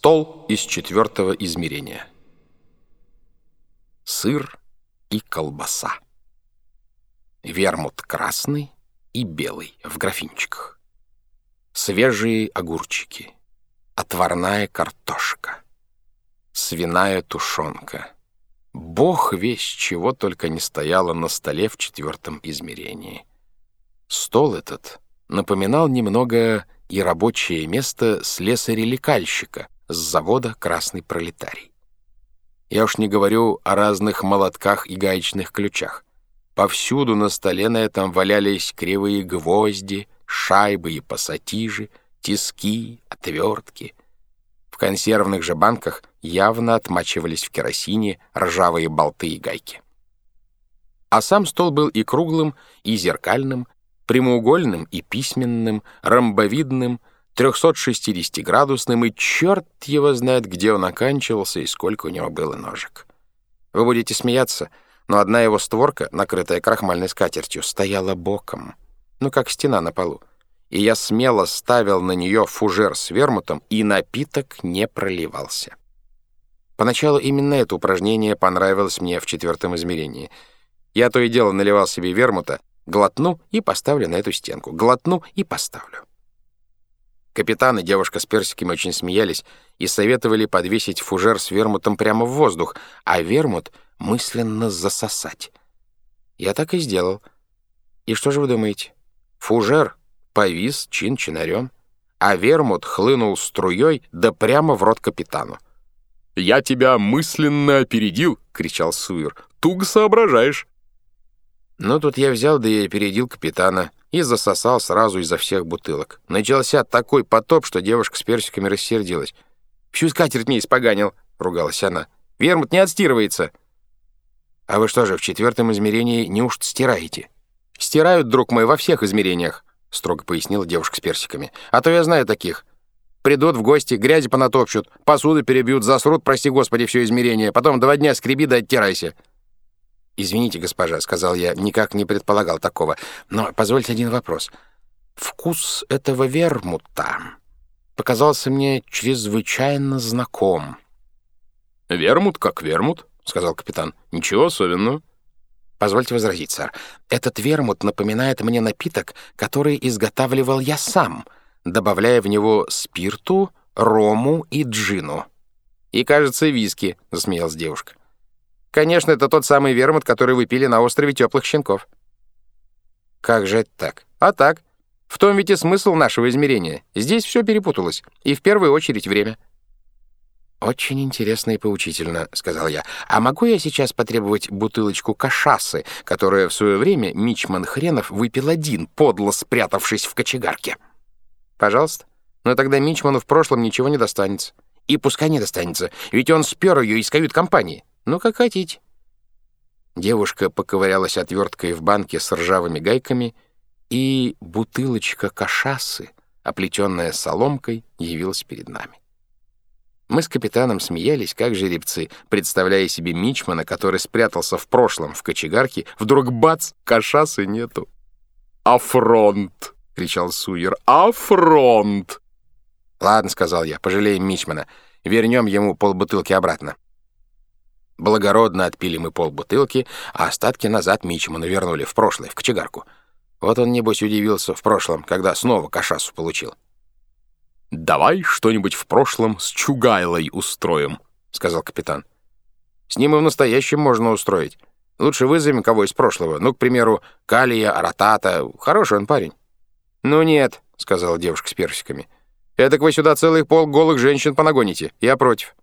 Стол из четвертого измерения. Сыр и колбаса. Вермут красный и белый в графинчиках. Свежие огурчики. Отварная картошка. Свиная тушенка. Бог весь чего только не стояло на столе в четвертом измерении. Стол этот напоминал немного и рабочее место слесаря-лекальщика с завода «Красный пролетарий». Я уж не говорю о разных молотках и гаечных ключах. Повсюду на столе на этом валялись кривые гвозди, шайбы и пассатижи, тиски, отвертки. В консервных же банках явно отмачивались в керосине ржавые болты и гайки. А сам стол был и круглым, и зеркальным, прямоугольным и письменным, ромбовидным, 360-градусным, и черт его знает, где он оканчивался и сколько у него было ножек. Вы будете смеяться, но одна его створка, накрытая крахмальной скатертью, стояла боком, ну, как стена на полу. И я смело ставил на нее фужер с вермутом, и напиток не проливался. Поначалу именно это упражнение понравилось мне в четвертом измерении. Я то и дело наливал себе вермута, Глотну и поставлю на эту стенку. Глотну и поставлю. Капитан и девушка с персиками очень смеялись и советовали подвесить фужер с вермутом прямо в воздух, а вермут мысленно засосать. Я так и сделал. И что же вы думаете? Фужер повис чин-чинарем, а вермут хлынул струей да прямо в рот капитану. «Я тебя мысленно опередил!» — кричал Суир. «Туго соображаешь!» Но тут я взял да и опередил капитана и засосал сразу изо всех бутылок. Начался такой потоп, что девушка с персиками рассердилась. «Всю скатерть не испоганил», — ругалась она. «Вермут не отстирывается». «А вы что же, в четвертом измерении неужто стираете?» «Стирают, друг мой, во всех измерениях», — строго пояснила девушка с персиками. «А то я знаю таких. Придут в гости, грязи понатопчут, посуду перебьют, засрут, прости господи, все измерение. Потом два дня скреби да оттирайся». «Извините, госпожа», — сказал я, — «никак не предполагал такого. Но позвольте один вопрос. Вкус этого вермута показался мне чрезвычайно знаком». «Вермут как вермут», — сказал капитан. «Ничего особенного». «Позвольте возразить, сэр. Этот вермут напоминает мне напиток, который изготавливал я сам, добавляя в него спирту, рому и джину». «И, кажется, виски», — засмеялась девушка. Конечно, это тот самый вермут, который вы пили на острове теплых щенков. Как же это так? А так. В том ведь и смысл нашего измерения. Здесь все перепуталось. И в первую очередь время. «Очень интересно и поучительно», — сказал я. «А могу я сейчас потребовать бутылочку кашасы, которую в свое время Мичман Хренов выпил один, подло спрятавшись в кочегарке?» «Пожалуйста. Но тогда Мичману в прошлом ничего не достанется. И пускай не достанется, ведь он спер ее из кают-компании. «Ну, как хотите». Девушка поковырялась отверткой в банке с ржавыми гайками, и бутылочка кашасы, оплетенная соломкой, явилась перед нами. Мы с капитаном смеялись, как жеребцы, представляя себе Мичмана, который спрятался в прошлом в кочегарке, вдруг бац, кашасы нету. «Афронт!» — кричал Суер. «Афронт!» «Ладно», — сказал я, — «пожалеем Мичмана. Вернем ему полбутылки обратно». Благородно отпили мы полбутылки, а остатки назад Мичману вернули в прошлое, в кочегарку. Вот он, небось, удивился в прошлом, когда снова кашасу получил. «Давай что-нибудь в прошлом с Чугайлой устроим», — сказал капитан. «С ним и в настоящем можно устроить. Лучше вызовем кого из прошлого. Ну, к примеру, Калия, Аратата. Хороший он парень». «Ну нет», — сказала девушка с персиками. «Эдак вы сюда целых пол голых женщин понагоните. Я против».